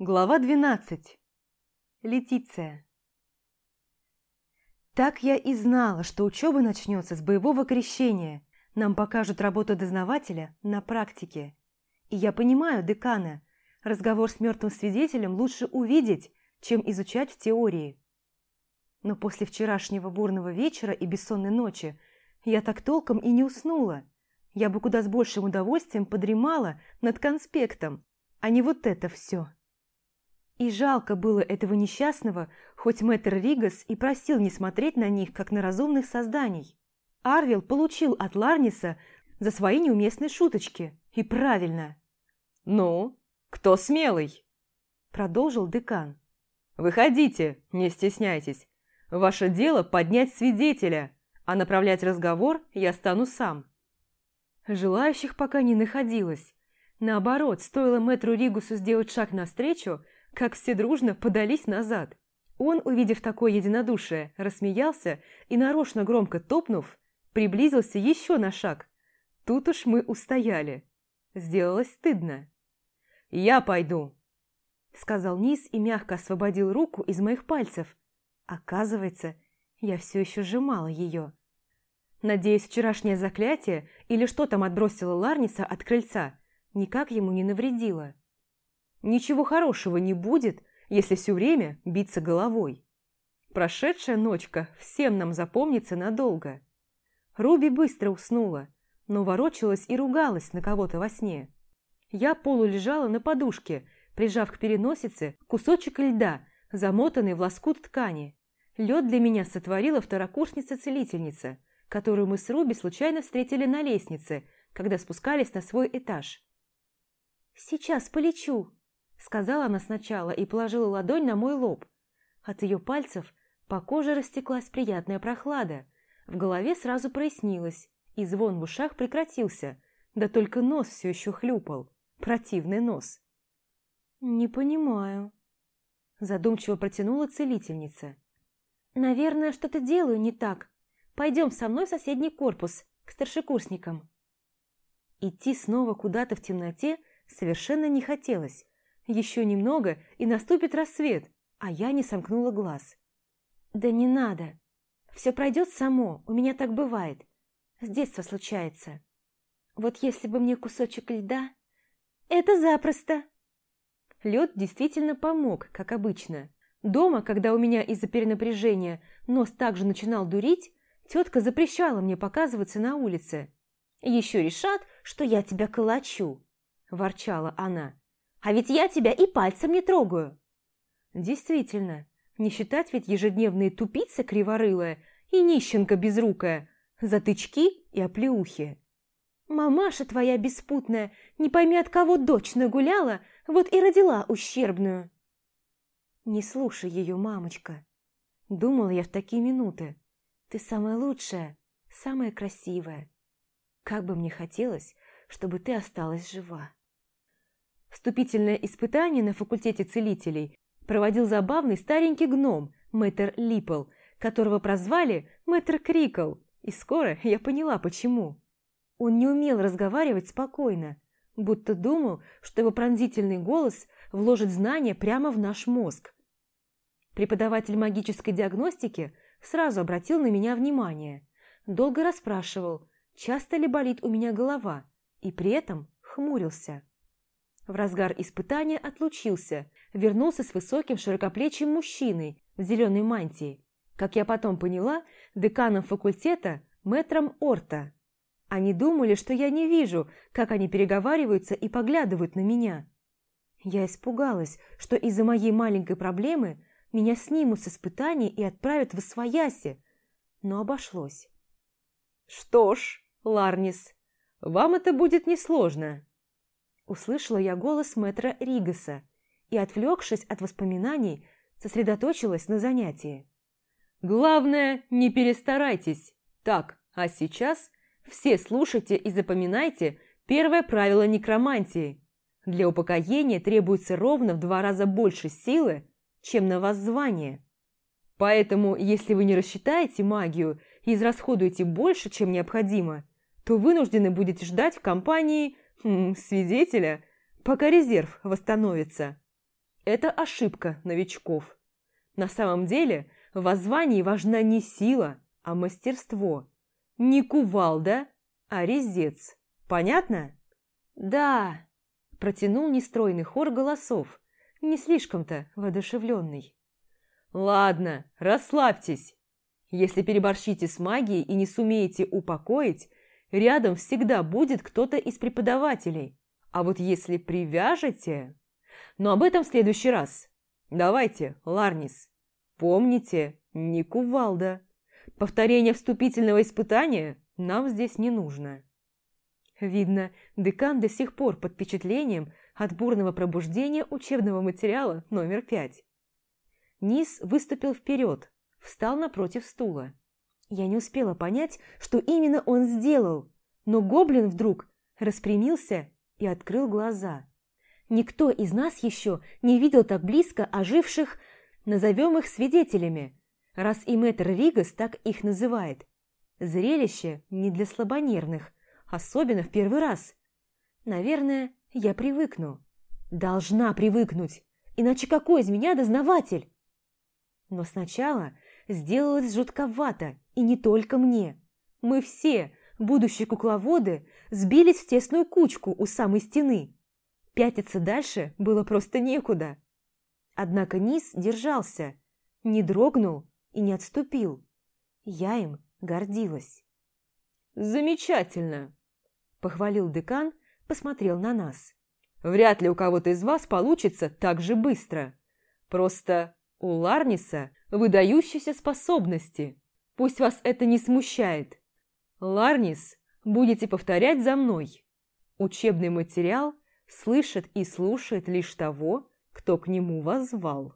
Глава 12. Летиция. Так я и знала, что учеба начнется с боевого крещения. Нам покажут работу дознавателя на практике. И я понимаю, декана, разговор с мертвым свидетелем лучше увидеть, чем изучать в теории. Но после вчерашнего бурного вечера и бессонной ночи я так толком и не уснула. Я бы куда с большим удовольствием подремала над конспектом, а не вот это все. И жалко было этого несчастного, хоть мэтр Ригас и просил не смотреть на них, как на разумных созданий. Арвил получил от Ларниса за свои неуместные шуточки. И правильно. «Ну, кто смелый?» Продолжил декан. «Выходите, не стесняйтесь. Ваше дело поднять свидетеля, а направлять разговор я стану сам». Желающих пока не находилось. Наоборот, стоило мэтру Ригусу сделать шаг навстречу, как все дружно подались назад. Он, увидев такое единодушие, рассмеялся и, нарочно громко топнув, приблизился еще на шаг. Тут уж мы устояли. Сделалось стыдно. «Я пойду», — сказал Низ и мягко освободил руку из моих пальцев. Оказывается, я все еще сжимала ее. Надеюсь, вчерашнее заклятие или что там отбросило Ларниса от крыльца никак ему не навредило. Ничего хорошего не будет, если все время биться головой. Прошедшая ночка всем нам запомнится надолго. Руби быстро уснула, но ворочалась и ругалась на кого-то во сне. Я полулежала на подушке, прижав к переносице кусочек льда, замотанный в лоскут ткани. Лед для меня сотворила второкурсница-целительница, которую мы с Руби случайно встретили на лестнице, когда спускались на свой этаж. «Сейчас полечу», сказала она сначала и положила ладонь на мой лоб. От ее пальцев по коже растеклась приятная прохлада. В голове сразу прояснилось, и звон в ушах прекратился, да только нос все еще хлюпал. Противный нос. «Не понимаю», – задумчиво протянула целительница. «Наверное, что-то делаю не так. Пойдем со мной в соседний корпус, к старшекурсникам». Идти снова куда-то в темноте совершенно не хотелось, еще немного, и наступит рассвет, а я не сомкнула глаз. «Да не надо. Все пройдет само, у меня так бывает. С детства случается. Вот если бы мне кусочек льда...» «Это запросто!» Лед действительно помог, как обычно. Дома, когда у меня из-за перенапряжения нос также начинал дурить, тетка запрещала мне показываться на улице. «Еще решат, что я тебя калачу!» – ворчала она. А ведь я тебя и пальцем не трогаю. Действительно, не считать ведь ежедневные тупицы криворылая и нищенка безрукая, затычки и оплеухи. Мамаша твоя беспутная, не пойми от кого дочь нагуляла, вот и родила ущербную. Не слушай ее, мамочка. Думала я в такие минуты. Ты самая лучшая, самая красивая. Как бы мне хотелось, чтобы ты осталась жива. Вступительное испытание на факультете целителей проводил забавный старенький гном, мэтр Липл, которого прозвали мэтр Крикл, и скоро я поняла, почему. Он не умел разговаривать спокойно, будто думал, что его пронзительный голос вложит знания прямо в наш мозг. Преподаватель магической диагностики сразу обратил на меня внимание, долго расспрашивал, часто ли болит у меня голова, и при этом хмурился. В разгар испытания отлучился, вернулся с высоким широкоплечим мужчиной в зеленой мантии. Как я потом поняла, деканом факультета мэтром Орта. Они думали, что я не вижу, как они переговариваются и поглядывают на меня. Я испугалась, что из-за моей маленькой проблемы меня снимут с испытаний и отправят в Освояси, но обошлось. «Что ж, Ларнис, вам это будет несложно», Услышала я голос мэтра Ригаса и, отвлекшись от воспоминаний, сосредоточилась на занятии. «Главное, не перестарайтесь. Так, а сейчас все слушайте и запоминайте первое правило некромантии. Для упокоения требуется ровно в два раза больше силы, чем на воззвание. Поэтому, если вы не рассчитаете магию и израсходуете больше, чем необходимо, то вынуждены будете ждать в компании свидетеля, пока резерв восстановится. Это ошибка новичков. На самом деле в воззвании важна не сила, а мастерство. Не кувалда, а резец. Понятно? Да, протянул нестройный хор голосов, не слишком-то воодушевленный. Ладно, расслабьтесь. Если переборщите с магией и не сумеете упокоить, рядом всегда будет кто-то из преподавателей. А вот если привяжете... Но об этом в следующий раз. Давайте, Ларнис. Помните, не кувалда. Повторение вступительного испытания нам здесь не нужно. Видно, декан до сих пор под впечатлением от бурного пробуждения учебного материала номер пять. Низ выступил вперед, встал напротив стула. Я не успела понять, что именно он сделал, но гоблин вдруг распрямился и открыл глаза. Никто из нас еще не видел так близко оживших, назовем их свидетелями, раз и мэтр Ригас так их называет. Зрелище не для слабонервных, особенно в первый раз. Наверное, я привыкну. Должна привыкнуть, иначе какой из меня дознаватель? Но сначала сделалось жутковато, и не только мне. Мы все, будущие кукловоды, сбились в тесную кучку у самой стены. Пятиться дальше было просто некуда. Однако низ держался, не дрогнул и не отступил. Я им гордилась. «Замечательно!» – похвалил декан, посмотрел на нас. «Вряд ли у кого-то из вас получится так же быстро. Просто у Ларниса выдающиеся способности. Пусть вас это не смущает. Ларнис, будете повторять за мной. Учебный материал слышит и слушает лишь того, кто к нему возвал.